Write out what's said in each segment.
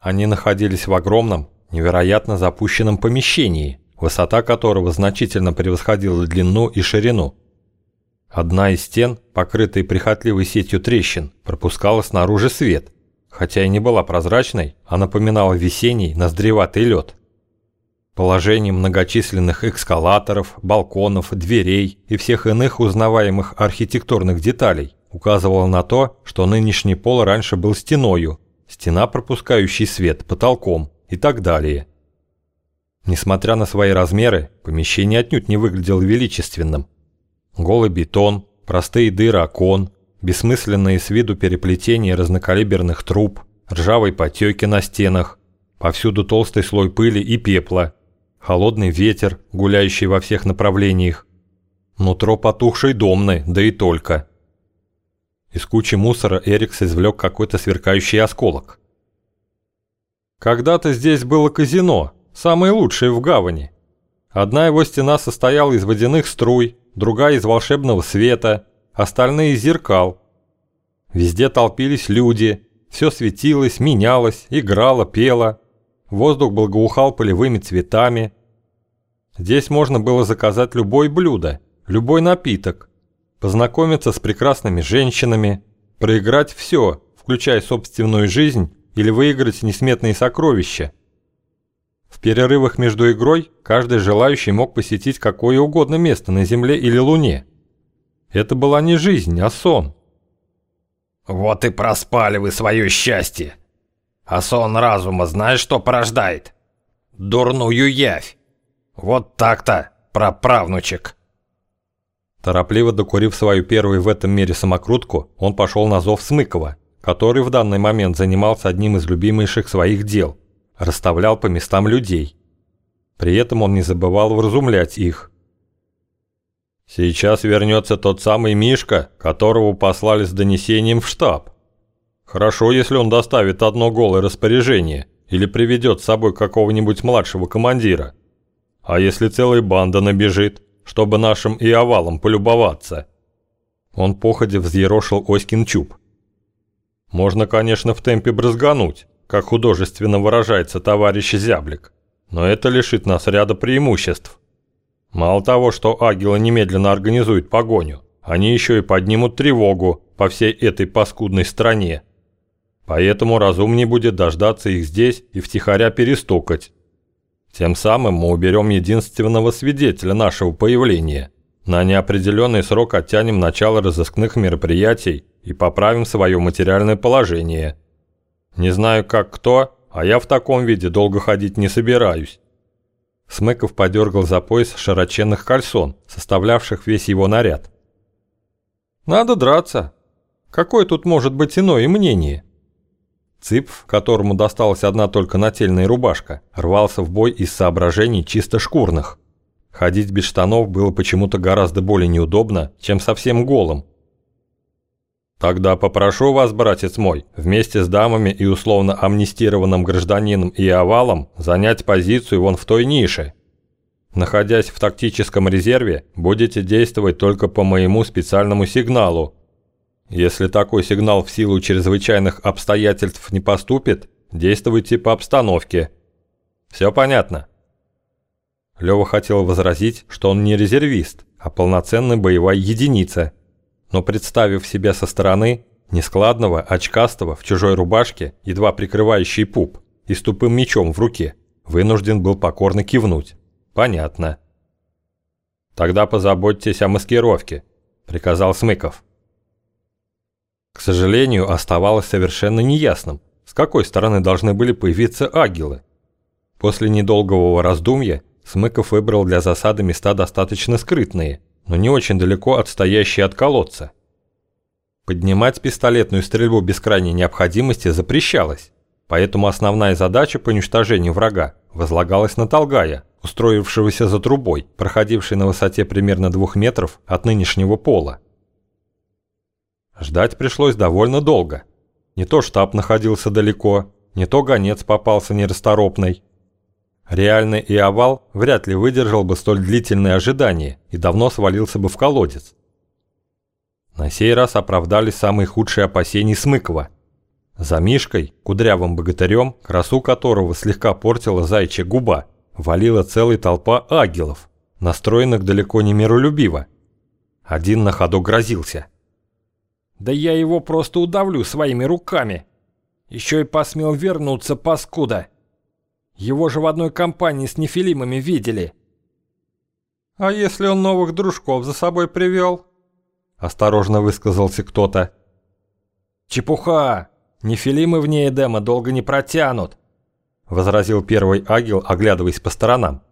Они находились в огромном, невероятно запущенном помещении, высота которого значительно превосходила длину и ширину. Одна из стен, покрытая прихотливой сетью трещин, пропускала снаружи свет, хотя и не была прозрачной, а напоминала весенний ноздреватый лед. Положение многочисленных эскалаторов, балконов, дверей и всех иных узнаваемых архитектурных деталей указывало на то, что нынешний пол раньше был стеною, стена, пропускающий свет, потолком и так далее. Несмотря на свои размеры, помещение отнюдь не выглядело величественным. Голый бетон, простые дыры окон, бессмысленные с виду переплетения разнокалиберных труб, ржавые потеки на стенах, повсюду толстый слой пыли и пепла, холодный ветер, гуляющий во всех направлениях, нутро потухшей домны, да и только. Из кучи мусора Эрикс извлек какой-то сверкающий осколок. Когда-то здесь было казино, самое лучшее в гавани. Одна его стена состояла из водяных струй, другая из волшебного света, остальные из зеркал. Везде толпились люди, все светилось, менялось, играло, пело. Воздух благоухал полевыми цветами. Здесь можно было заказать любое блюдо, любой напиток, познакомиться с прекрасными женщинами, проиграть все, включая собственную жизнь, или выиграть несметные сокровища. В перерывах между игрой каждый желающий мог посетить какое угодно место на Земле или Луне. Это была не жизнь, а сон. «Вот и проспали вы свое счастье! А сон разума знаешь, что порождает? Дурную явь! Вот так-то, праправнучек!» Торопливо докурив свою первую в этом мире самокрутку, он пошел на зов Смыкова, который в данный момент занимался одним из любимейших своих дел – расставлял по местам людей. При этом он не забывал вразумлять их. «Сейчас вернется тот самый Мишка, которого послали с донесением в штаб. Хорошо, если он доставит одно голое распоряжение или приведет с собой какого-нибудь младшего командира. А если целая банда набежит?» Чтобы нашим и овалом полюбоваться. Он походе взъерошил Оськин чуб. Можно, конечно, в темпе брызгануть, как художественно выражается товарищ Зяблик, но это лишит нас ряда преимуществ. Мало того, что агилы немедленно организуют погоню, они еще и поднимут тревогу по всей этой паскудной стране. Поэтому разумнее будет дождаться их здесь и втихаря перестукать, тем самым мы уберем единственного свидетеля нашего появления. На неопределенный срок оттянем начало разыскных мероприятий и поправим свое материальное положение. Не знаю как кто, а я в таком виде долго ходить не собираюсь. Смыков подергал за пояс широченных кальсон, составлявших весь его наряд. «Надо драться. Какое тут может быть иное мнение?» Цып, которому досталась одна только нательная рубашка, рвался в бой из соображений чисто шкурных. Ходить без штанов было почему-то гораздо более неудобно, чем совсем голым. «Тогда попрошу вас, братец мой, вместе с дамами и условно амнистированным гражданином и овалом занять позицию вон в той нише. Находясь в тактическом резерве, будете действовать только по моему специальному сигналу, если такой сигнал в силу чрезвычайных обстоятельств не поступит, действуйте по обстановке. Все понятно?» Лёва хотел возразить, что он не резервист, а полноценная боевая единица. Но представив себя со стороны, нескладного, очкастого, в чужой рубашке, едва прикрывающий пуп, и с тупым мечом в руке, вынужден был покорно кивнуть. «Понятно». «Тогда позаботьтесь о маскировке», – приказал Смыков. К сожалению, оставалось совершенно неясным, с какой стороны должны были появиться агилы. После недолгого раздумья Смыков выбрал для засады места достаточно скрытные, но не очень далеко отстоящие от колодца. Поднимать пистолетную стрельбу без крайней необходимости запрещалось, поэтому основная задача по уничтожению врага возлагалась на Толгая, устроившегося за трубой, проходившей на высоте примерно двух метров от нынешнего пола. Ждать пришлось довольно долго. Не то штаб находился далеко, не то гонец попался нерасторопный. Реальный и вряд ли выдержал бы столь длительное ожидание и давно свалился бы в колодец. На сей раз оправдались самые худшие опасения Смыкова. За Мишкой, кудрявым богатырем, красу которого слегка портила зайчья губа, валила целая толпа агелов, настроенных далеко не миролюбиво. Один на ходу грозился. «Да я его просто удавлю своими руками. Еще и посмел вернуться, паскуда. Его же в одной компании с нефилимами видели». «А если он новых дружков за собой привел?» Осторожно высказался кто-то. «Чепуха! Нефилимы вне Эдема долго не протянут!» Возразил первый агил, оглядываясь по сторонам.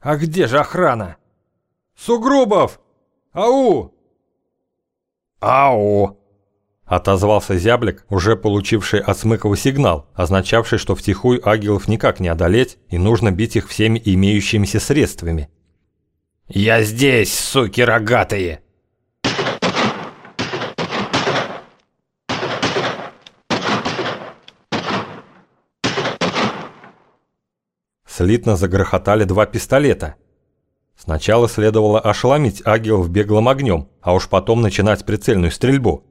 «А где же охрана?» «Сугробов! Ау!» «Ау!» Отозвался зяблик, уже получивший от Смыкова сигнал, означавший, что втихую агилов никак не одолеть и нужно бить их всеми имеющимися средствами. «Я здесь, суки рогатые!» Слитно загрохотали два пистолета. Сначала следовало ошеломить агилов беглым огнем, а уж потом начинать прицельную стрельбу.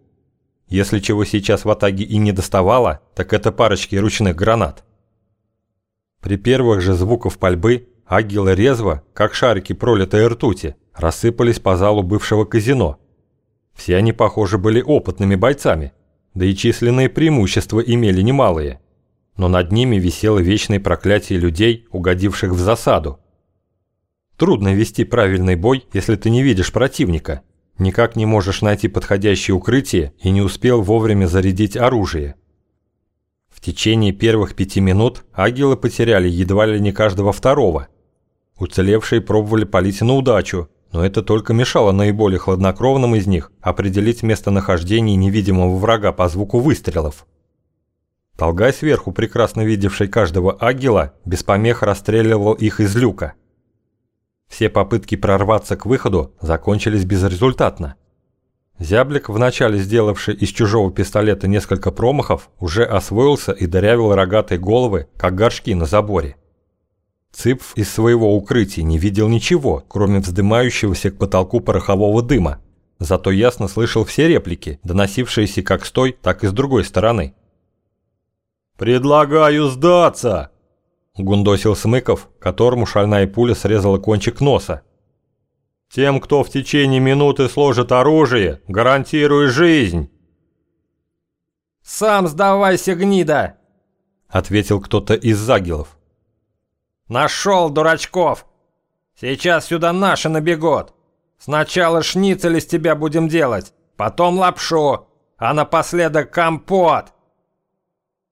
Если чего сейчас в атаге и не доставало, так это парочки ручных гранат. При первых же звуках пальбы агилы резво, как шарики пролитой ртути, рассыпались по залу бывшего казино. Все они, похоже, были опытными бойцами, да и численные преимущества имели немалые – но над ними висело вечное проклятие людей, угодивших в засаду. Трудно вести правильный бой, если ты не видишь противника, никак не можешь найти подходящее укрытие и не успел вовремя зарядить оружие. В течение первых пяти минут агилы потеряли едва ли не каждого второго. Уцелевшие пробовали палить на удачу, но это только мешало наиболее хладнокровным из них определить местонахождение невидимого врага по звуку выстрелов. Толгай сверху, прекрасно видевший каждого агила, без помех расстреливал их из люка. Все попытки прорваться к выходу закончились безрезультатно. Зяблик, вначале сделавший из чужого пистолета несколько промахов, уже освоился и дырявил рогатые головы, как горшки на заборе. Цыпф из своего укрытия не видел ничего, кроме вздымающегося к потолку порохового дыма. Зато ясно слышал все реплики, доносившиеся как с той, так и с другой стороны. «Предлагаю сдаться!» Гундосил Смыков, которому шальная пуля срезала кончик носа. «Тем, кто в течение минуты сложит оружие, гарантирую жизнь!» «Сам сдавайся, гнида!» Ответил кто-то из загилов. «Нашел, дурачков! Сейчас сюда наши набегут! Сначала шницель из тебя будем делать, потом лапшу, а напоследок компот!»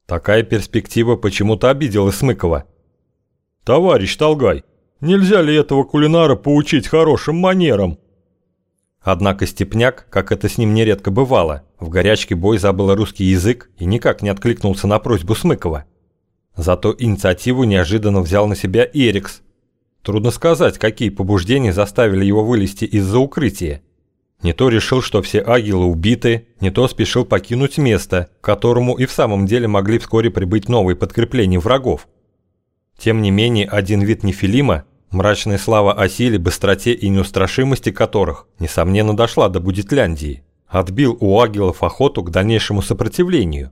Такая перспектива почему-то обидела Смыкова. «Товарищ Толгай, нельзя ли этого кулинара поучить хорошим манерам?» Однако Степняк, как это с ним нередко бывало, в горячке бой забыл русский язык и никак не откликнулся на просьбу Смыкова. Зато инициативу неожиданно взял на себя Эрикс. Трудно сказать, какие побуждения заставили его вылезти из-за укрытия. Не то решил, что все агилы убиты, не то спешил покинуть место, к которому и в самом деле могли вскоре прибыть новые подкрепления врагов. Тем не менее, один вид нефилима, мрачная слава о силе, быстроте и неустрашимости которых, несомненно, дошла до Будетляндии, отбил у агилов охоту к дальнейшему сопротивлению.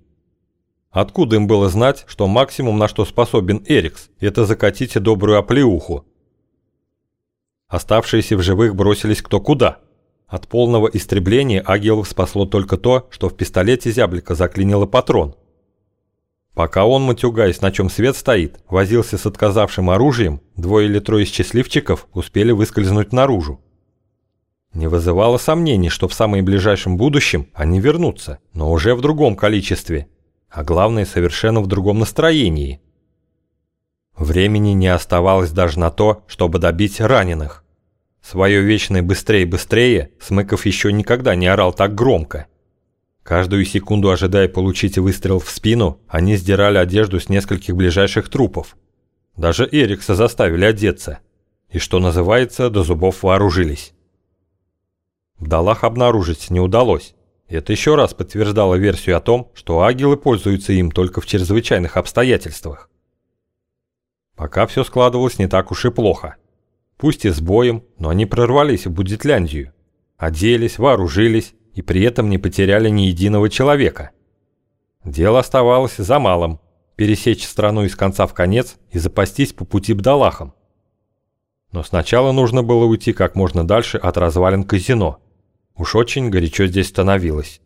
Откуда им было знать, что максимум, на что способен Эрикс, это закатить добрую оплеуху? Оставшиеся в живых бросились кто куда – от полного истребления агилов спасло только то, что в пистолете зяблика заклинило патрон. Пока он, матюгаясь, на чем свет стоит, возился с отказавшим оружием, двое или трое счастливчиков успели выскользнуть наружу. Не вызывало сомнений, что в самом ближайшем будущем они вернутся, но уже в другом количестве, а главное, совершенно в другом настроении. Времени не оставалось даже на то, чтобы добить раненых. Свое вечное «быстрее-быстрее» Смыков еще никогда не орал так громко. Каждую секунду ожидая получить выстрел в спину, они сдирали одежду с нескольких ближайших трупов. Даже Эрикса заставили одеться. И что называется, до зубов вооружились. В долах обнаружить не удалось. Это еще раз подтверждало версию о том, что агилы пользуются им только в чрезвычайных обстоятельствах. Пока все складывалось не так уж и плохо. Пусть и с боем, но они прорвались в Дело оставалось за малым – пересечь страну из конца в конец и запастись по пути бдалахом. Но сначала нужно было уйти как можно дальше от развалин казино. Уж очень горячо здесь становилось.